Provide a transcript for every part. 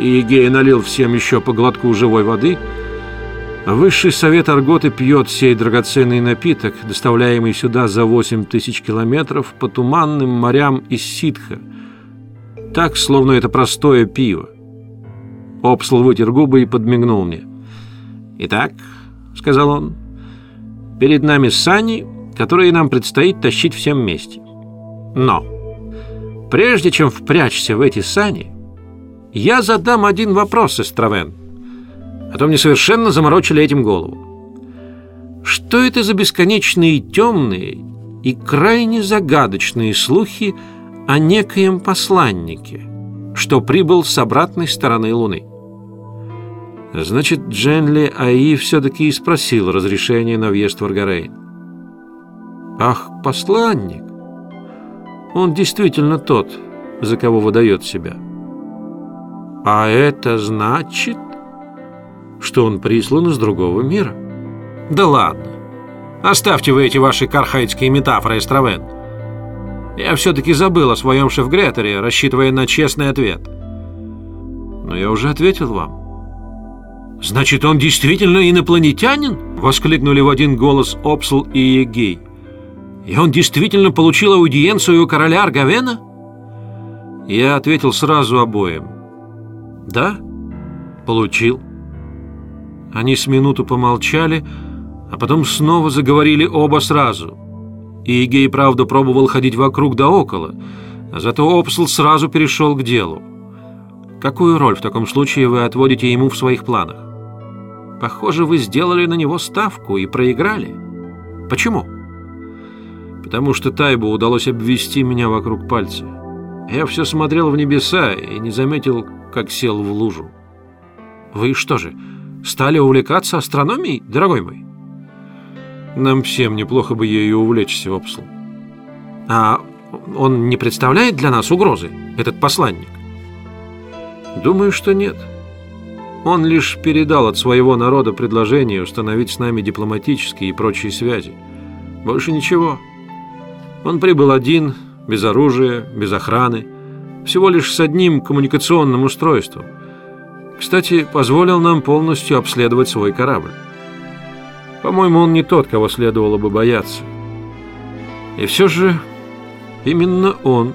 и Егея налил всем еще по глотку живой воды, высший совет Арготы пьет сей драгоценный напиток, доставляемый сюда за 8 тысяч километров по туманным морям из ситха, так, словно это простое пиво. Обсл вытер губы и подмигнул мне. «Итак», — сказал он, — «перед нами сани, которые нам предстоит тащить всем вместе. Но, прежде чем впрячься в эти сани, я задам один вопрос, Эстравен, а то мне совершенно заморочили этим голову. Что это за бесконечные темные и крайне загадочные слухи о некоем посланнике, что прибыл с обратной стороны Луны? Значит, Дженли Аи все-таки и спросил разрешение на въезд в Аргарейн. Ах, посланник! Он действительно тот, за кого выдает себя. А это значит, что он прислан из другого мира. Да ладно. Оставьте вы эти ваши кархайдские метафоры, Эстравен. Я все-таки забыл о своем шеф-гретере, рассчитывая на честный ответ. Но я уже ответил вам. «Значит, он действительно инопланетянин?» — воскликнули в один голос Опсл и Егей. «И он действительно получил аудиенцию у короля Аргавена?» Я ответил сразу обоим. «Да, получил». Они с минуту помолчали, а потом снова заговорили оба сразу. И Егей, правда, пробовал ходить вокруг да около, а зато Опсл сразу перешел к делу. Какую роль в таком случае вы отводите ему в своих планах? Похоже, вы сделали на него ставку и проиграли. Почему? Потому что Тайбу удалось обвести меня вокруг пальца. Я все смотрел в небеса и не заметил, как сел в лужу. Вы что же, стали увлекаться астрономией, дорогой мой? Нам всем неплохо бы ею увлечься, Опсл. А он не представляет для нас угрозы, этот посланник? Думаю, что нет. Он лишь передал от своего народа предложение установить с нами дипломатические и прочие связи. Больше ничего. Он прибыл один, без оружия, без охраны, всего лишь с одним коммуникационным устройством. Кстати, позволил нам полностью обследовать свой корабль. По-моему, он не тот, кого следовало бы бояться. И все же именно он,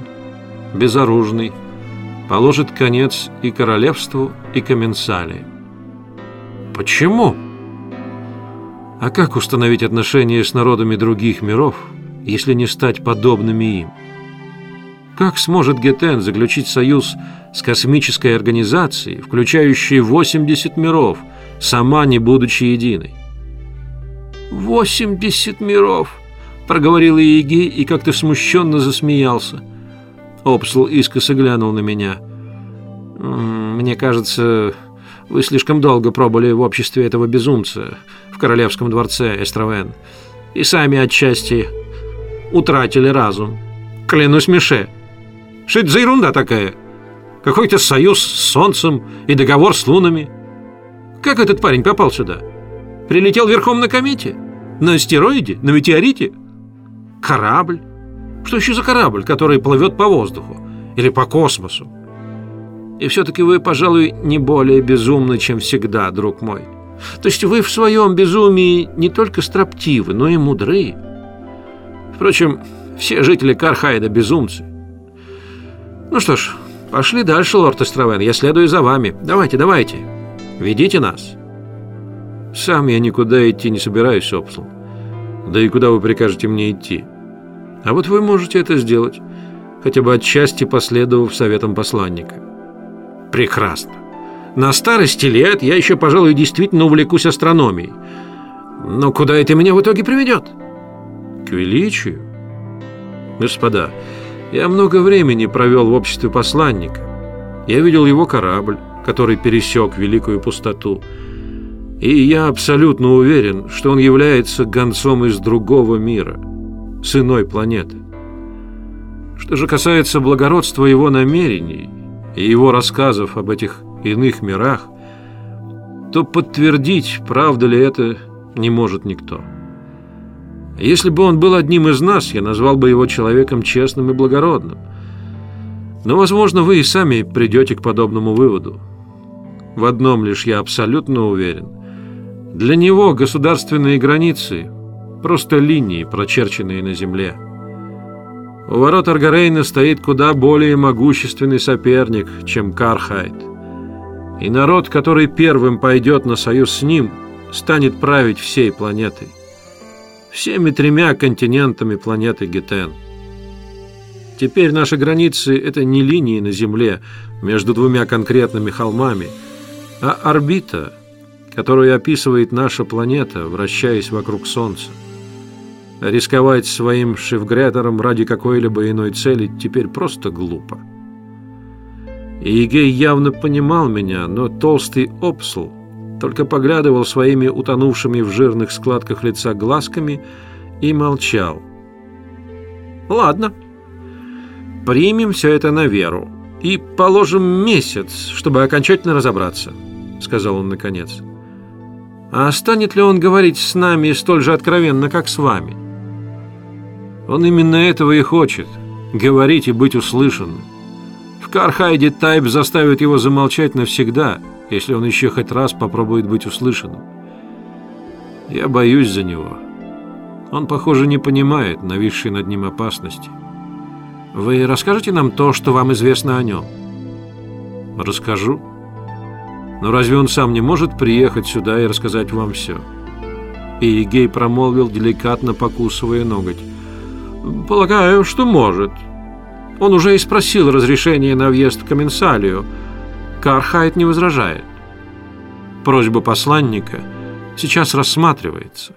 безоружный, положит конец и королевству, и Коменсалии. Почему? А как установить отношения с народами других миров, если не стать подобными им? Как сможет Гетен заключить союз с космической организацией, включающей 80 миров, сама не будучи единой? «Восемьдесят миров!» — проговорил Иегей и как-то смущенно засмеялся — Опсл искоса глянул на меня. «Мне кажется, вы слишком долго пробыли в обществе этого безумца в королевском дворце Эстравен и сами отчасти утратили разум. Клянусь Мише. Что это за ерунда такая? Какой-то союз с солнцем и договор с лунами. Как этот парень попал сюда? Прилетел верхом на комете? На астероиде? На метеорите? Корабль? Что еще за корабль, который плывет по воздуху? Или по космосу? И все-таки вы, пожалуй, не более безумны, чем всегда, друг мой. То есть вы в своем безумии не только строптивы, но и мудры. Впрочем, все жители Кархайда безумцы. Ну что ж, пошли дальше, лорд Эстравен, я следую за вами. Давайте, давайте, ведите нас. Сам я никуда идти не собираюсь, Опсл. Да и куда вы прикажете мне идти? А вот вы можете это сделать, хотя бы отчасти последовав советам посланника. Прекрасно. На старости лет я еще, пожалуй, действительно увлекусь астрономией. Но куда это меня в итоге приведет? К величию. Господа, я много времени провел в обществе посланника. Я видел его корабль, который пересек великую пустоту. И я абсолютно уверен, что он является гонцом из другого мира – с иной планеты. Что же касается благородства его намерений и его рассказов об этих иных мирах, то подтвердить, правда ли это, не может никто. Если бы он был одним из нас, я назвал бы его человеком честным и благородным. Но, возможно, вы и сами придете к подобному выводу. В одном лишь я абсолютно уверен. Для него государственные границы – просто линии, прочерченные на земле. У ворот Аргарейна стоит куда более могущественный соперник, чем Кархайт. И народ, который первым пойдет на союз с ним, станет править всей планетой. Всеми тремя континентами планеты Гетен. Теперь наши границы – это не линии на Земле между двумя конкретными холмами, а орбита, которую описывает наша планета, вращаясь вокруг Солнца. Рисковать своим шифгретором ради какой-либо иной цели теперь просто глупо. И Егей явно понимал меня, но толстый Опсл только поглядывал своими утонувшими в жирных складках лица глазками и молчал. «Ладно, примем все это на веру и положим месяц, чтобы окончательно разобраться», — сказал он наконец. «А станет ли он говорить с нами столь же откровенно, как с вами?» Он именно этого и хочет — говорить и быть услышанным. В Кархайде Тайп заставит его замолчать навсегда, если он еще хоть раз попробует быть услышанным. Я боюсь за него. Он, похоже, не понимает нависшей над ним опасности. Вы расскажете нам то, что вам известно о нем? Расскажу. Но разве он сам не может приехать сюда и рассказать вам все? И Гей промолвил, деликатно покусывая ноготь. Полагаю, что может. Он уже и спросил разрешение на въезд в Коменсалию. Кархайт не возражает. Просьба посланника сейчас рассматривается.